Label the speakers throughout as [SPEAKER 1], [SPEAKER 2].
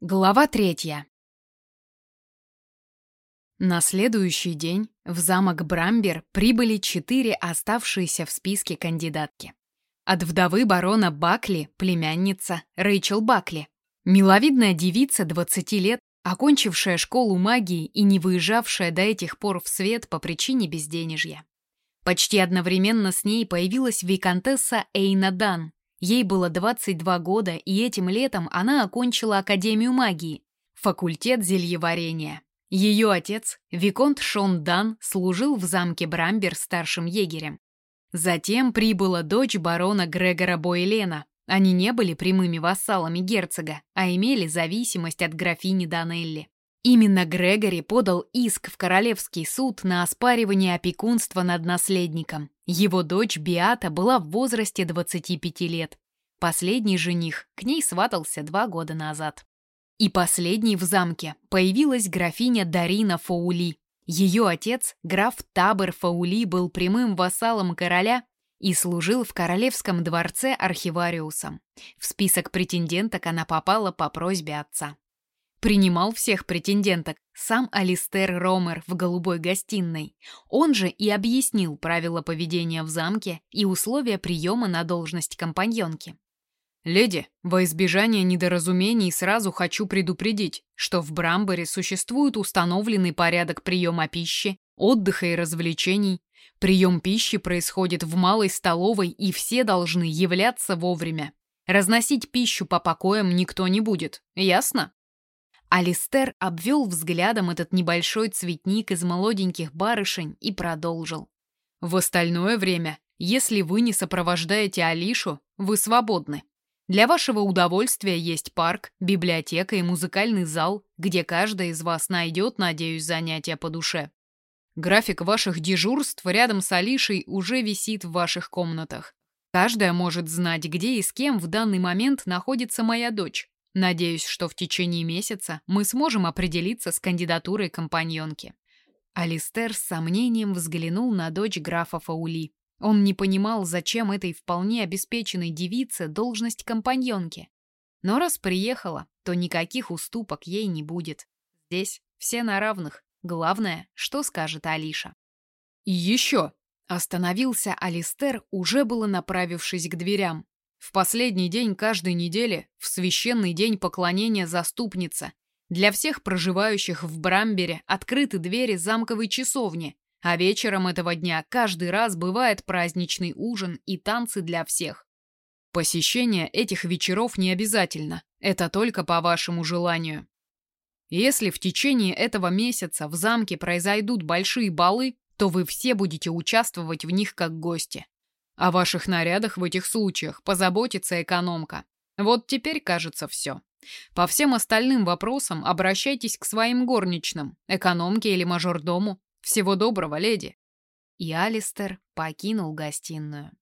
[SPEAKER 1] Глава третья. На следующий день в замок Брамбер прибыли четыре оставшиеся в списке кандидатки. От вдовы барона Бакли, племянница Рэйчел Бакли, миловидная девица 20 лет, окончившая школу магии и не выезжавшая до этих пор в свет по причине безденежья. Почти одновременно с ней появилась виконтесса Эйна Дан, Ей было 22 года, и этим летом она окончила Академию магии, факультет зельеварения. Ее отец, Виконт Шон Дан, служил в замке Брамбер старшим егерем. Затем прибыла дочь барона Грегора Бойлена. Они не были прямыми вассалами герцога, а имели зависимость от графини Данелли. Именно Грегори подал иск в Королевский суд на оспаривание опекунства над наследником. Его дочь Биата была в возрасте 25 лет. Последний жених к ней сватался два года назад. И последней в замке появилась графиня Дарина Фаули. Ее отец, граф Табер Фаули, был прямым вассалом короля и служил в королевском дворце архивариусом. В список претенденток она попала по просьбе отца. Принимал всех претенденток сам Алистер Ромер в голубой гостиной. Он же и объяснил правила поведения в замке и условия приема на должность компаньонки. «Леди, во избежание недоразумений сразу хочу предупредить, что в Брамборе существует установленный порядок приема пищи, отдыха и развлечений. Прием пищи происходит в малой столовой, и все должны являться вовремя. Разносить пищу по покоям никто не будет, ясно?» Алистер обвел взглядом этот небольшой цветник из молоденьких барышень и продолжил. «В остальное время, если вы не сопровождаете Алишу, вы свободны. Для вашего удовольствия есть парк, библиотека и музыкальный зал, где каждый из вас найдет, надеюсь, занятия по душе. График ваших дежурств рядом с Алишей уже висит в ваших комнатах. Каждая может знать, где и с кем в данный момент находится моя дочь. Надеюсь, что в течение месяца мы сможем определиться с кандидатурой компаньонки. Алистер с сомнением взглянул на дочь графа Фаули. Он не понимал, зачем этой вполне обеспеченной девице должность компаньонки. Но раз приехала, то никаких уступок ей не будет. Здесь все на равных. Главное, что скажет Алиша. И еще. Остановился Алистер, уже было направившись к дверям. В последний день каждой недели, в священный день поклонения заступнице, для всех проживающих в Брамбере открыты двери замковой часовни, а вечером этого дня каждый раз бывает праздничный ужин и танцы для всех. Посещение этих вечеров не обязательно, это только по вашему желанию. Если в течение этого месяца в замке произойдут большие балы, то вы все будете участвовать в них как гости. О ваших нарядах в этих случаях позаботится экономка. Вот теперь, кажется, все. По всем остальным вопросам обращайтесь к своим горничным, экономке или мажордому. Всего доброго, леди. И Алистер покинул гостиную.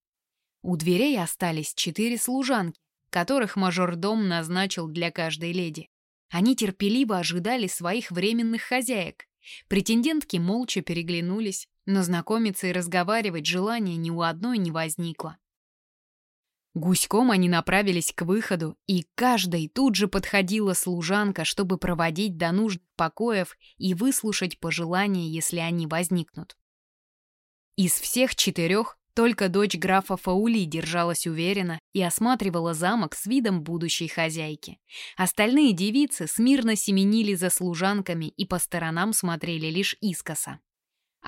[SPEAKER 1] У дверей остались четыре служанки, которых мажордом назначил для каждой леди. Они терпеливо ожидали своих временных хозяек. Претендентки молча переглянулись, но знакомиться и разговаривать желания ни у одной не возникло. Гуськом они направились к выходу, и каждой тут же подходила служанка, чтобы проводить до нужных покоев и выслушать пожелания, если они возникнут. Из всех четырех только дочь графа Фаули держалась уверенно и осматривала замок с видом будущей хозяйки. Остальные девицы смирно семенили за служанками и по сторонам смотрели лишь искоса.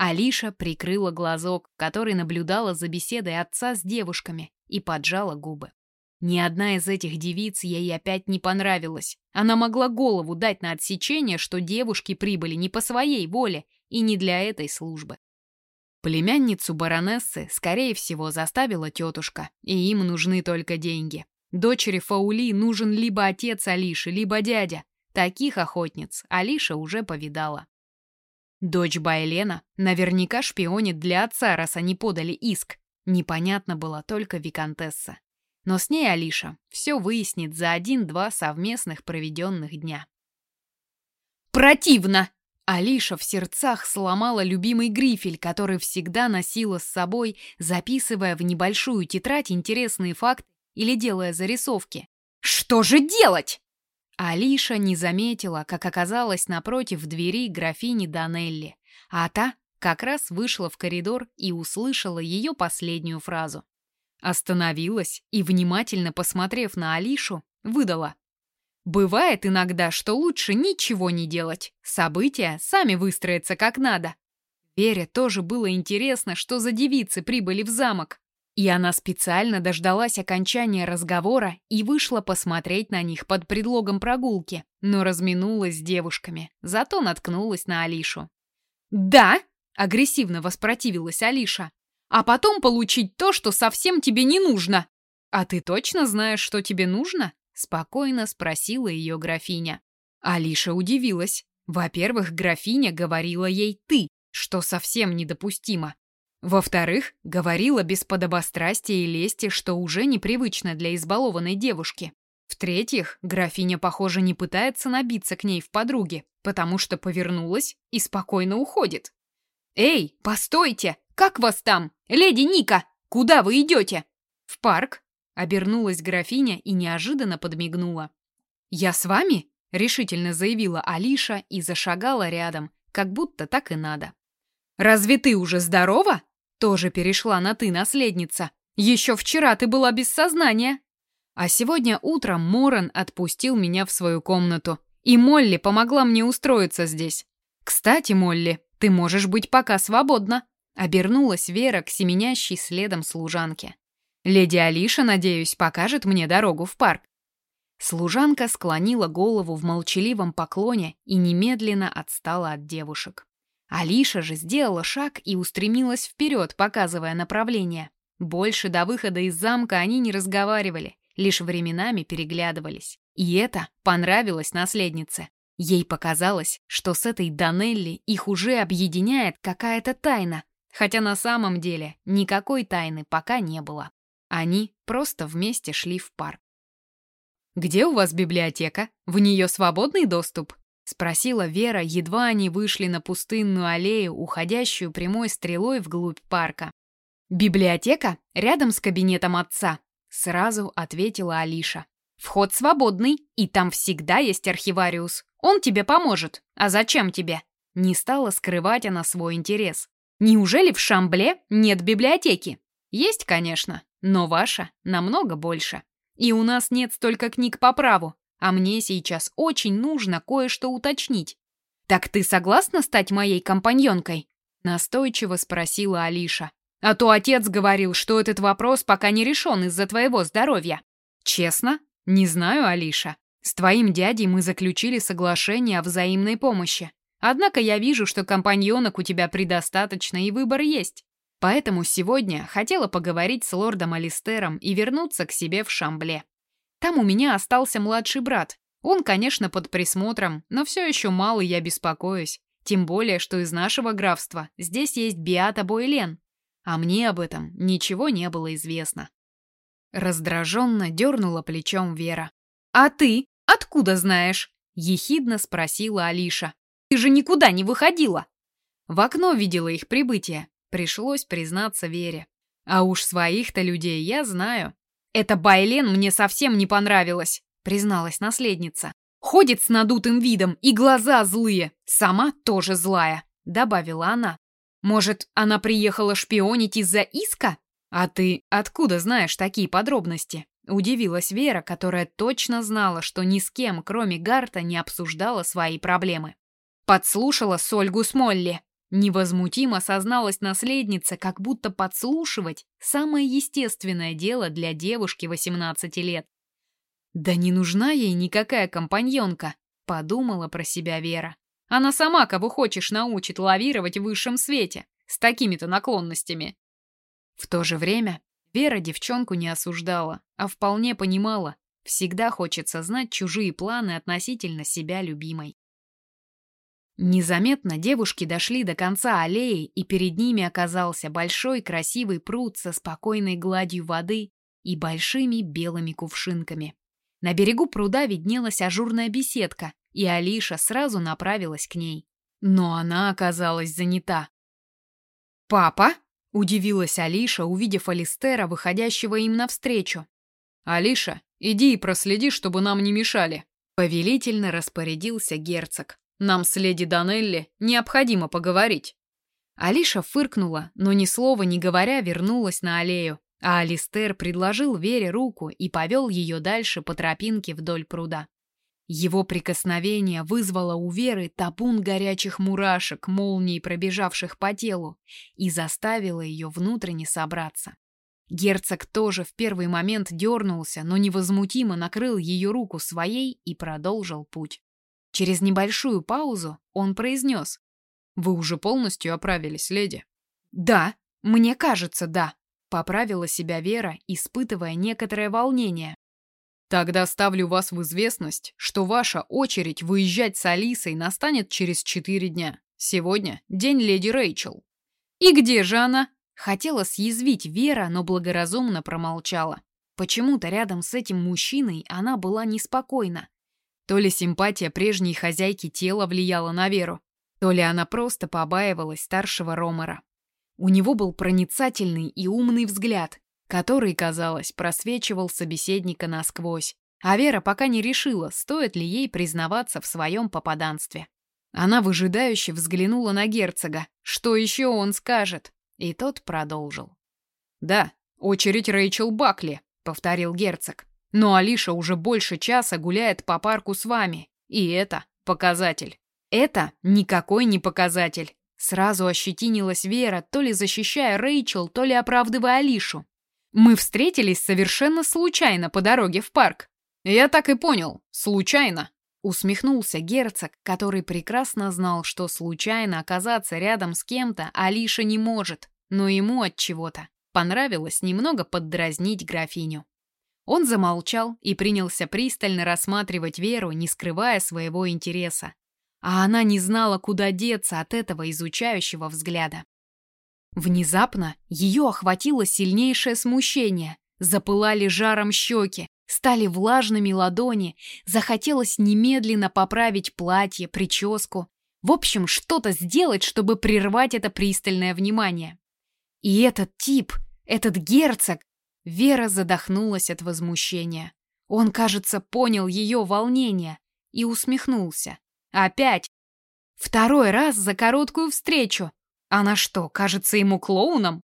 [SPEAKER 1] Алиша прикрыла глазок, который наблюдала за беседой отца с девушками, и поджала губы. Ни одна из этих девиц ей опять не понравилась. Она могла голову дать на отсечение, что девушки прибыли не по своей воле и не для этой службы. Племянницу баронессы, скорее всего, заставила тетушка, и им нужны только деньги. Дочери Фаули нужен либо отец Алиши, либо дядя. Таких охотниц Алиша уже повидала. Дочь Байлена наверняка шпионит для отца, раз они подали иск. Непонятно было только виконтесса. Но с ней Алиша все выяснит за один-два совместных проведенных дня. «Противно!» Алиша в сердцах сломала любимый грифель, который всегда носила с собой, записывая в небольшую тетрадь интересные факты или делая зарисовки. «Что же делать?» Алиша не заметила, как оказалась напротив двери графини Данелли, а та как раз вышла в коридор и услышала ее последнюю фразу. Остановилась и, внимательно посмотрев на Алишу, выдала. «Бывает иногда, что лучше ничего не делать. События сами выстроятся как надо». Вере тоже было интересно, что за девицы прибыли в замок. И она специально дождалась окончания разговора и вышла посмотреть на них под предлогом прогулки, но разминулась с девушками, зато наткнулась на Алишу. «Да!» — агрессивно воспротивилась Алиша. «А потом получить то, что совсем тебе не нужно!» «А ты точно знаешь, что тебе нужно?» — спокойно спросила ее графиня. Алиша удивилась. Во-первых, графиня говорила ей «ты», что совсем недопустимо. Во-вторых, говорила без подобострастия и лести, что уже непривычно для избалованной девушки. В-третьих, графиня, похоже, не пытается набиться к ней в подруги, потому что повернулась и спокойно уходит. «Эй, постойте! Как вас там? Леди Ника! Куда вы идете?» «В парк», — обернулась графиня и неожиданно подмигнула. «Я с вами?» — решительно заявила Алиша и зашагала рядом, как будто так и надо. «Разве ты уже здорова?» Тоже перешла на «ты» наследница. Еще вчера ты была без сознания. А сегодня утром Моран отпустил меня в свою комнату. И Молли помогла мне устроиться здесь. Кстати, Молли, ты можешь быть пока свободна. Обернулась Вера к семенящей следом служанке. Леди Алиша, надеюсь, покажет мне дорогу в парк. Служанка склонила голову в молчаливом поклоне и немедленно отстала от девушек. Алиша же сделала шаг и устремилась вперед, показывая направление. Больше до выхода из замка они не разговаривали, лишь временами переглядывались. И это понравилось наследнице. Ей показалось, что с этой Данелли их уже объединяет какая-то тайна, хотя на самом деле никакой тайны пока не было. Они просто вместе шли в парк. «Где у вас библиотека? В нее свободный доступ?» Спросила Вера, едва они вышли на пустынную аллею, уходящую прямой стрелой вглубь парка. «Библиотека рядом с кабинетом отца», — сразу ответила Алиша. «Вход свободный, и там всегда есть архивариус. Он тебе поможет. А зачем тебе?» Не стала скрывать она свой интерес. «Неужели в Шамбле нет библиотеки?» «Есть, конечно, но ваша намного больше. И у нас нет столько книг по праву, а мне сейчас очень нужно кое-что уточнить. «Так ты согласна стать моей компаньонкой?» Настойчиво спросила Алиша. «А то отец говорил, что этот вопрос пока не решен из-за твоего здоровья». «Честно? Не знаю, Алиша. С твоим дядей мы заключили соглашение о взаимной помощи. Однако я вижу, что компаньонок у тебя предостаточно и выбор есть. Поэтому сегодня хотела поговорить с лордом Алистером и вернуться к себе в Шамбле. Там у меня остался младший брат. Он, конечно, под присмотром, но все еще мало я беспокоюсь. Тем более, что из нашего графства здесь есть Биата Бойлен. А мне об этом ничего не было известно. Раздраженно дернула плечом Вера. «А ты откуда знаешь?» — ехидно спросила Алиша. «Ты же никуда не выходила!» В окно видела их прибытие. Пришлось признаться Вере. А уж своих-то людей я знаю. «Эта Байлен мне совсем не понравилась», — призналась наследница. «Ходит с надутым видом и глаза злые. Сама тоже злая», — добавила она. «Может, она приехала шпионить из-за иска? А ты откуда знаешь такие подробности?» Удивилась Вера, которая точно знала, что ни с кем, кроме Гарта, не обсуждала свои проблемы. Подслушала Сольгу с Молли. Невозмутимо созналась наследница, как будто подслушивать – самое естественное дело для девушки 18 лет. «Да не нужна ей никакая компаньонка», – подумала про себя Вера. «Она сама кого хочешь научит лавировать в высшем свете, с такими-то наклонностями». В то же время Вера девчонку не осуждала, а вполне понимала, всегда хочется знать чужие планы относительно себя любимой. Незаметно девушки дошли до конца аллеи, и перед ними оказался большой красивый пруд со спокойной гладью воды и большими белыми кувшинками. На берегу пруда виднелась ажурная беседка, и Алиша сразу направилась к ней. Но она оказалась занята. «Папа?» — удивилась Алиша, увидев Алистера, выходящего им навстречу. «Алиша, иди и проследи, чтобы нам не мешали», — Повелительно распорядился герцог. Нам с леди Данелли необходимо поговорить. Алиша фыркнула, но ни слова не говоря вернулась на аллею, а Алистер предложил Вере руку и повел ее дальше по тропинке вдоль пруда. Его прикосновение вызвало у Веры табун горячих мурашек, молний, пробежавших по телу, и заставило ее внутренне собраться. Герцог тоже в первый момент дернулся, но невозмутимо накрыл ее руку своей и продолжил путь. Через небольшую паузу он произнес. «Вы уже полностью оправились, леди?» «Да, мне кажется, да», — поправила себя Вера, испытывая некоторое волнение. Тогда ставлю вас в известность, что ваша очередь выезжать с Алисой настанет через четыре дня. Сегодня день леди Рэйчел. И где же она? Хотела съязвить Вера, но благоразумно промолчала. Почему-то рядом с этим мужчиной она была неспокойна. То ли симпатия прежней хозяйки тела влияла на Веру, то ли она просто побаивалась старшего Ромера. У него был проницательный и умный взгляд, который, казалось, просвечивал собеседника насквозь. А Вера пока не решила, стоит ли ей признаваться в своем попаданстве. Она выжидающе взглянула на герцога. Что еще он скажет? И тот продолжил. «Да, очередь Рэйчел Бакли», — повторил герцог. «Но Алиша уже больше часа гуляет по парку с вами. И это показатель». «Это никакой не показатель», — сразу ощетинилась Вера, то ли защищая Рэйчел, то ли оправдывая Алишу. Мы встретились совершенно случайно по дороге в парк. Я так и понял, случайно. Усмехнулся герцог, который прекрасно знал, что случайно оказаться рядом с кем-то Алиша не может, но ему от чего-то понравилось немного поддразнить графиню. Он замолчал и принялся пристально рассматривать Веру, не скрывая своего интереса. А она не знала, куда деться от этого изучающего взгляда. Внезапно ее охватило сильнейшее смущение. Запылали жаром щеки, стали влажными ладони, захотелось немедленно поправить платье, прическу. В общем, что-то сделать, чтобы прервать это пристальное внимание. И этот тип, этот герцог, Вера задохнулась от возмущения. Он, кажется, понял ее волнение и усмехнулся. Опять. Второй раз за короткую встречу. Она что, кажется ему клоуном?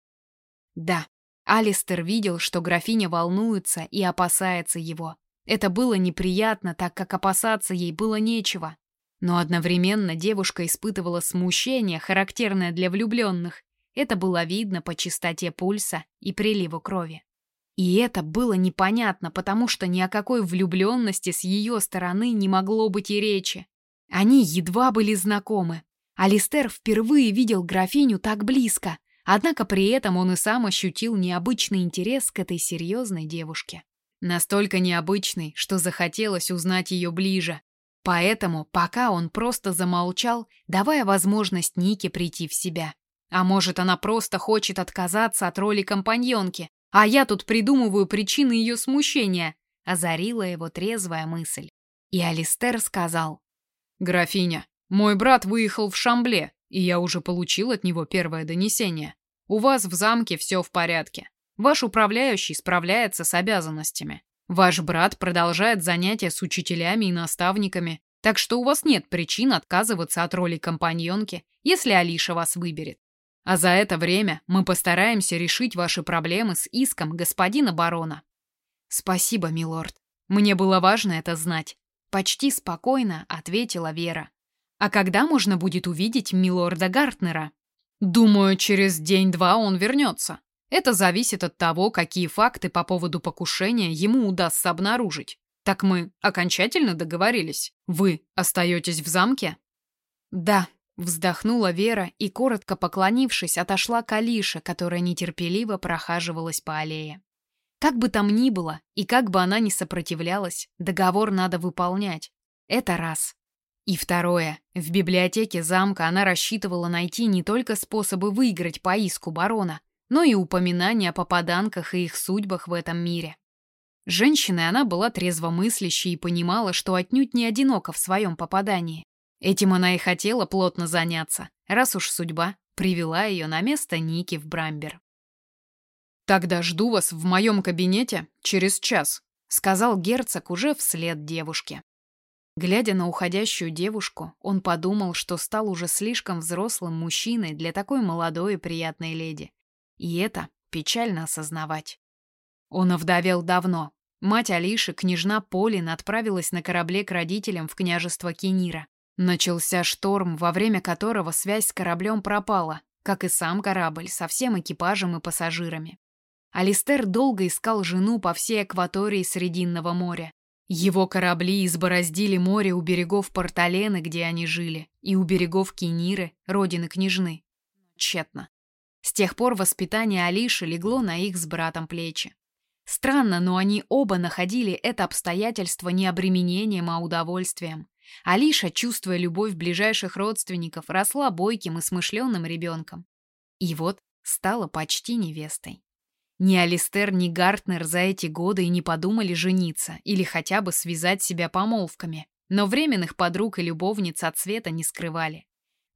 [SPEAKER 1] Да, Алистер видел, что графиня волнуется и опасается его. Это было неприятно, так как опасаться ей было нечего. Но одновременно девушка испытывала смущение, характерное для влюбленных. Это было видно по частоте пульса и приливу крови. И это было непонятно, потому что ни о какой влюбленности с ее стороны не могло быть и речи. Они едва были знакомы, Алистер впервые видел графиню так близко, однако при этом он и сам ощутил необычный интерес к этой серьезной девушке. Настолько необычный, что захотелось узнать ее ближе. Поэтому пока он просто замолчал, давая возможность Нике прийти в себя. А может, она просто хочет отказаться от роли компаньонки, а я тут придумываю причины ее смущения, озарила его трезвая мысль. И Алистер сказал: "Графиня, мой брат выехал в Шамбле, и я уже получил от него первое донесение. У вас в замке все в порядке. Ваш управляющий справляется с обязанностями. Ваш брат продолжает занятия с учителями и наставниками, так что у вас нет причин отказываться от роли компаньонки, если Алиша вас выберет. А за это время мы постараемся решить ваши проблемы с иском господина барона. Спасибо, милорд. Мне было важно это знать. Почти спокойно ответила Вера. А когда можно будет увидеть милорда Гартнера? Думаю, через день-два он вернется. Это зависит от того, какие факты по поводу покушения ему удастся обнаружить. Так мы окончательно договорились. Вы остаетесь в замке? Да, вздохнула Вера и, коротко поклонившись, отошла к Алише, которая нетерпеливо прохаживалась по аллее. Как бы там ни было, и как бы она ни сопротивлялась, договор надо выполнять. Это раз. И второе. В библиотеке замка она рассчитывала найти не только способы выиграть по иску барона, но и упоминания о попаданках и их судьбах в этом мире. Женщиной она была трезвомыслящей и понимала, что отнюдь не одинока в своем попадании. Этим она и хотела плотно заняться, раз уж судьба привела ее на место Ники в Брамбер. «Тогда жду вас в моем кабинете через час», — сказал герцог уже вслед девушке. Глядя на уходящую девушку, он подумал, что стал уже слишком взрослым мужчиной для такой молодой и приятной леди. И это печально осознавать. Он овдовел давно. Мать Алиши, княжна Полин, отправилась на корабле к родителям в княжество Кенира. Начался шторм, во время которого связь с кораблем пропала, как и сам корабль со всем экипажем и пассажирами. Алистер долго искал жену по всей акватории Срединного моря. Его корабли избороздили море у берегов Порталены, где они жили, и у берегов Кениры, родины княжны. Тщетно. С тех пор воспитание Алиши легло на их с братом плечи. Странно, но они оба находили это обстоятельство не обременением, а удовольствием. Алиша, чувствуя любовь ближайших родственников, росла бойким и смышленым ребенком. И вот стала почти невестой. Ни Алистер, ни Гартнер за эти годы и не подумали жениться или хотя бы связать себя помолвками, но временных подруг и любовниц от света не скрывали.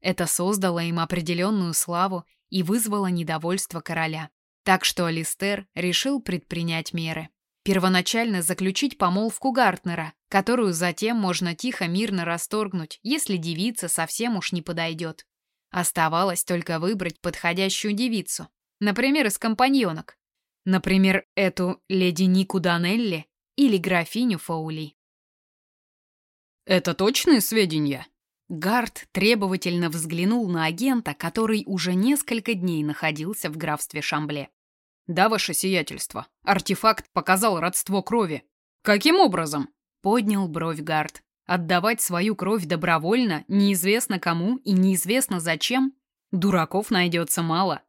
[SPEAKER 1] Это создало им определенную славу и вызвало недовольство короля. Так что Алистер решил предпринять меры. Первоначально заключить помолвку Гартнера, которую затем можно тихо мирно расторгнуть, если девица совсем уж не подойдет. Оставалось только выбрать подходящую девицу, например, из компаньонок, Например, эту леди Нику Данелли или графиню Фаули.
[SPEAKER 2] «Это точные сведения?»
[SPEAKER 1] Гард требовательно взглянул на агента, который уже несколько дней находился в графстве Шамбле.
[SPEAKER 2] «Да, ваше сиятельство. Артефакт показал родство крови. Каким образом?»
[SPEAKER 1] Поднял бровь Гард. Отдавать свою кровь добровольно, неизвестно кому и неизвестно зачем? Дураков найдется мало.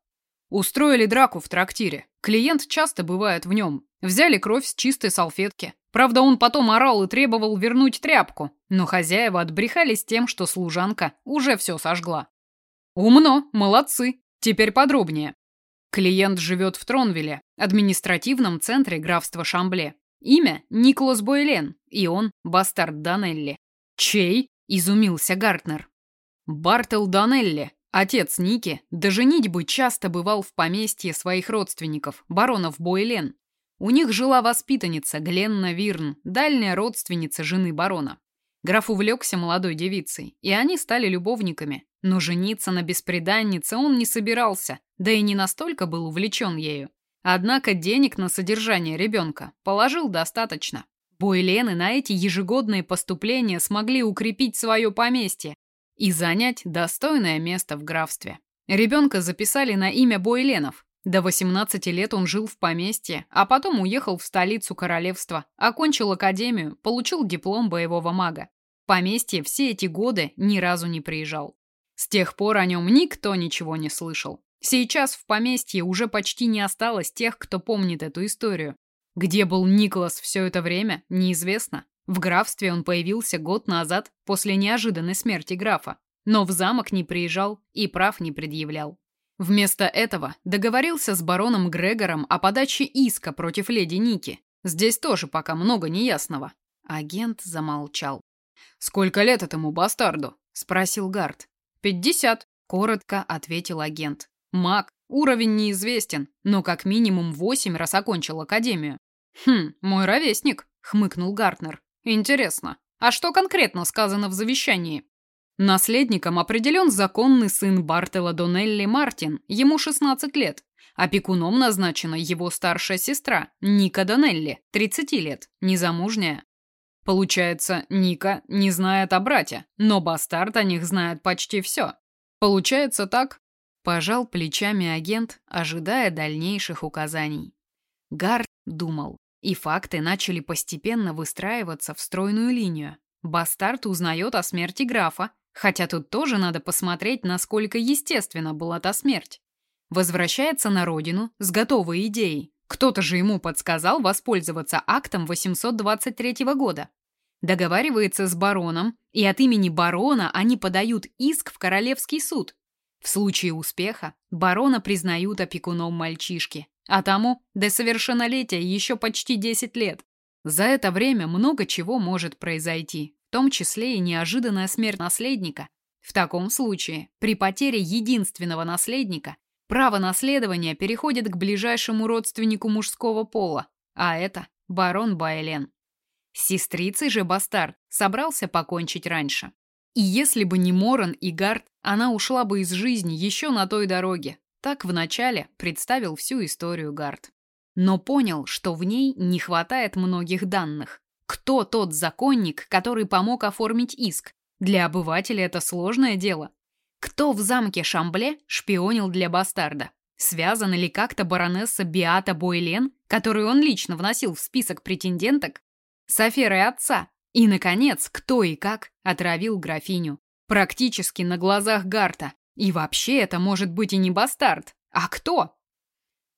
[SPEAKER 2] Устроили драку в трактире. Клиент часто бывает в нем. Взяли кровь с чистой салфетки. Правда, он потом орал и требовал вернуть тряпку, но хозяева отбрехались тем, что служанка уже все сожгла. Умно, молодцы. Теперь подробнее. Клиент живет в Тронвилле, административном центре графства Шамбле. Имя Николас Бойлен, и он бастард Данелли.
[SPEAKER 1] Чей? изумился Гартнер.
[SPEAKER 2] Бартел Данелли, Отец Ники до женитьбы часто бывал в поместье своих родственников, баронов Бойлен. У них жила воспитанница Гленна Вирн, дальняя родственница жены барона. Граф увлекся молодой девицей, и они стали любовниками. Но жениться на бесприданнице он не собирался, да и не настолько был увлечен ею. Однако денег на содержание ребенка положил достаточно. Бойлены на эти ежегодные поступления смогли укрепить свое поместье, и занять достойное место в графстве. Ребенка записали на имя Бойленов. До 18 лет он жил в поместье, а потом уехал в столицу королевства, окончил академию, получил диплом боевого мага. В поместье все эти годы ни разу не приезжал. С тех пор о нем никто ничего не слышал. Сейчас в поместье уже почти не осталось тех, кто помнит эту историю. Где был Николас все это время, неизвестно. В графстве он появился год назад, после неожиданной смерти графа, но в замок не приезжал и прав не предъявлял. Вместо этого договорился с бароном Грегором о подаче иска против леди Ники. Здесь тоже пока много неясного.
[SPEAKER 1] Агент замолчал.
[SPEAKER 2] «Сколько лет этому бастарду?» – спросил Гард.
[SPEAKER 1] «Пятьдесят», – коротко ответил агент. «Маг, уровень неизвестен, но как минимум восемь раз окончил академию».
[SPEAKER 2] «Хм, мой ровесник», – хмыкнул Гартнер. Интересно, а что конкретно сказано в завещании? Наследником определен законный сын Бартела Донелли Мартин, ему 16 лет. Опекуном назначена его старшая сестра, Ника Донелли, 30 лет, незамужняя. Получается, Ника не знает о брате, но бастард о них знает почти все. Получается так?
[SPEAKER 1] Пожал плечами агент, ожидая дальнейших указаний. Гард думал. И факты начали постепенно выстраиваться в стройную линию. Бастард узнает о смерти графа, хотя тут тоже надо посмотреть, насколько естественно была та смерть. Возвращается на родину с готовой идеей. Кто-то же ему подсказал воспользоваться актом 823 года. Договаривается с бароном, и от имени барона они подают иск в королевский суд. В случае успеха барона признают опекуном мальчишки, а тому до совершеннолетия еще почти 10 лет. За это время много чего может произойти, том числе и неожиданная смерть наследника. В таком случае, при потере единственного наследника, право наследования переходит к ближайшему родственнику мужского пола, а это барон Байлен. С сестрицей же бастард
[SPEAKER 2] собрался покончить раньше. И если бы не Моран и Гард, она ушла бы из жизни еще на той дороге. Так вначале представил всю историю Гард. Но понял, что в ней не хватает многих данных. Кто тот законник, который помог оформить иск? Для обывателя это сложное дело. Кто в замке Шамбле шпионил для бастарда? Связана ли как-то баронесса Биата Бойлен, которую он лично вносил в список претенденток, с аферой отца? И, наконец, кто и как отравил графиню? Практически на глазах Гарта. И вообще это может быть и не бастард. А кто?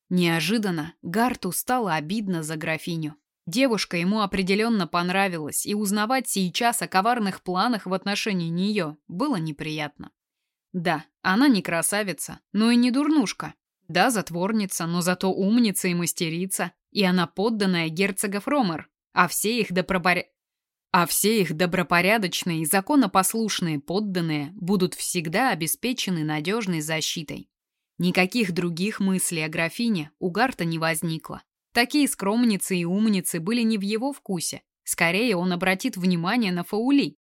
[SPEAKER 2] Неожиданно Гарту стало обидно за графиню. Девушка ему определенно понравилась, и узнавать сейчас о коварных планах в отношении нее было неприятно. Да, она не красавица, но и не дурнушка. Да, затворница, но зато умница и мастерица, и она подданная герцога Фромер, а все их добропоря... А все их добропорядочные и законопослушные подданные будут всегда обеспечены надежной защитой. Никаких других мыслей о графине у Гарта не возникло. Такие скромницы и умницы были не в его вкусе. Скорее он обратит внимание на Фаули.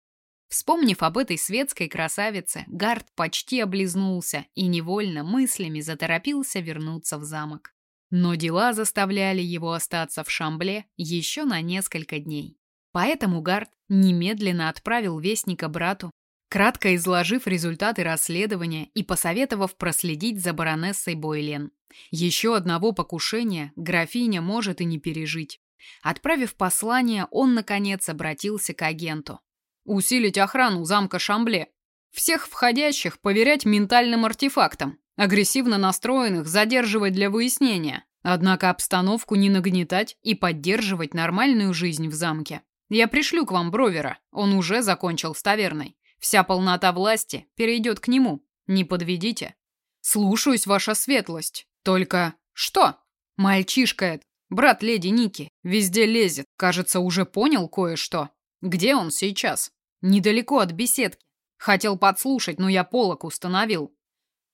[SPEAKER 2] Вспомнив об этой светской красавице, Гард почти облизнулся и невольно мыслями заторопился вернуться в замок. Но дела заставляли его остаться в Шамбле еще на несколько дней. Поэтому Гард немедленно отправил вестника брату, кратко изложив результаты расследования и посоветовав проследить за баронессой Бойлен. Еще одного покушения графиня может и не пережить. Отправив послание, он, наконец, обратился к агенту. «Усилить охрану замка Шамбле. Всех входящих поверять ментальным артефактам. Агрессивно настроенных задерживать для выяснения. Однако обстановку не нагнетать и поддерживать нормальную жизнь в замке. Я пришлю к вам Бровера. Он уже закончил с таверной. Вся полнота власти перейдет к нему. Не подведите. Слушаюсь, ваша светлость. Только что? Мальчишка этот, брат леди Ники, везде лезет. Кажется, уже понял кое-что. Где он сейчас? Недалеко от беседки. Хотел подслушать, но я полок установил.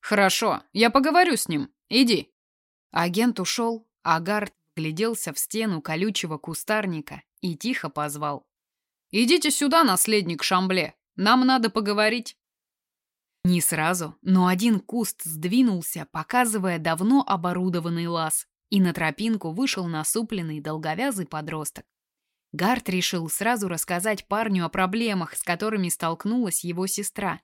[SPEAKER 2] Хорошо, я поговорю с ним. Иди. Агент ушел, а Гард гляделся в стену колючего кустарника и тихо позвал. «Идите сюда, наследник Шамбле. Нам надо поговорить». Не сразу, но один куст сдвинулся, показывая давно оборудованный лаз, и на тропинку вышел насупленный долговязый подросток. Гарт решил сразу рассказать парню о проблемах, с которыми столкнулась его сестра.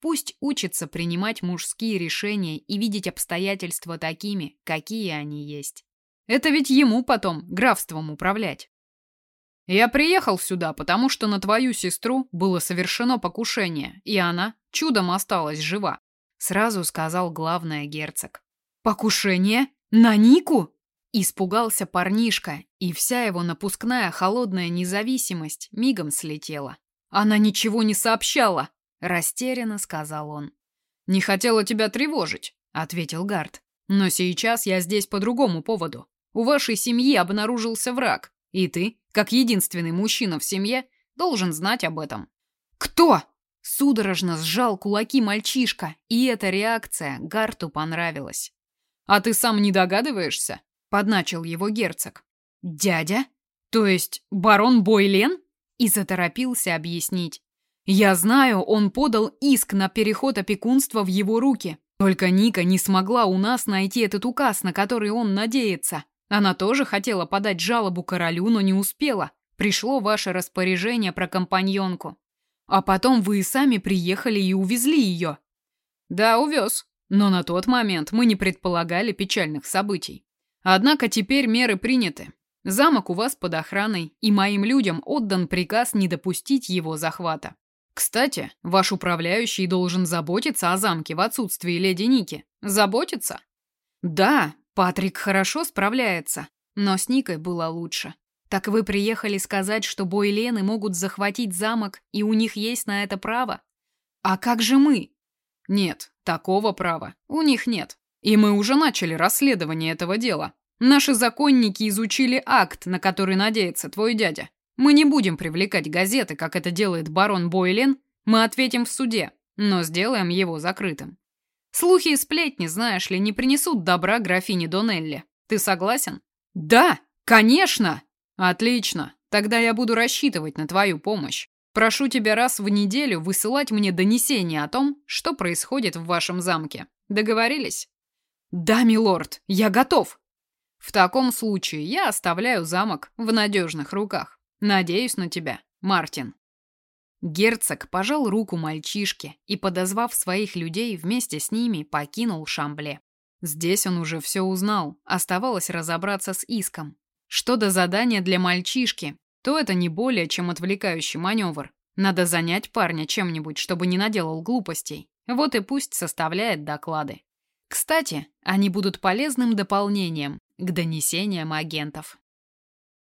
[SPEAKER 2] Пусть учится принимать мужские решения и видеть обстоятельства такими, какие они есть. Это ведь ему потом графством управлять. Я приехал сюда, потому что на твою сестру было совершено покушение, и она чудом осталась жива, сразу сказал главный герцог. Покушение? На Нику? Испугался парнишка, и вся его напускная холодная независимость мигом слетела. Она ничего не сообщала, растерянно сказал он. Не хотела тебя тревожить, ответил Гард. Но сейчас я здесь по другому поводу. У вашей семьи обнаружился враг, и ты как единственный мужчина в семье, должен знать об этом. Кто? Судорожно сжал кулаки мальчишка, и эта реакция Гарту понравилась. А ты сам не догадываешься? подначил его герцог. Дядя? То есть барон Бойлен? И заторопился объяснить. Я знаю, он подал иск на переход опекунства в его руки. Только Ника не смогла у нас найти этот указ, на который он надеется. Она тоже хотела подать жалобу королю, но не успела. Пришло ваше распоряжение про компаньонку. А потом вы и сами приехали и увезли ее. Да, увез. Но на тот момент мы не предполагали печальных событий. Однако теперь меры приняты. Замок у вас под охраной, и моим людям отдан приказ не допустить его захвата. Кстати, ваш управляющий должен заботиться о замке в отсутствии леди Ники. Заботиться? Да, Патрик хорошо справляется, но с Никой было лучше. Так вы приехали сказать, что бойлены могут захватить замок, и у них есть на это право? А как же мы? Нет, такого права у них нет. И мы уже начали расследование этого дела. Наши законники изучили акт, на который надеется твой дядя. Мы не будем привлекать газеты, как это делает барон Бойлен. Мы ответим в суде, но сделаем его закрытым. Слухи и сплетни, знаешь ли, не принесут добра графине Донелли. Ты согласен? Да, конечно. Отлично. Тогда я буду рассчитывать на твою помощь. Прошу тебя раз в неделю высылать мне донесение о том, что происходит в вашем замке. Договорились? Да, милорд, я готов. В таком случае я оставляю замок в надежных руках. Надеюсь на тебя, Мартин. Герцог пожал руку мальчишке и, подозвав своих людей, вместе с ними покинул Шамбле. Здесь он уже все узнал, оставалось разобраться с иском. Что до задания для мальчишки, то это не более чем отвлекающий маневр. Надо занять парня чем-нибудь, чтобы не наделал глупостей. Вот и пусть составляет доклады. Кстати, они будут полезным дополнением к донесениям агентов.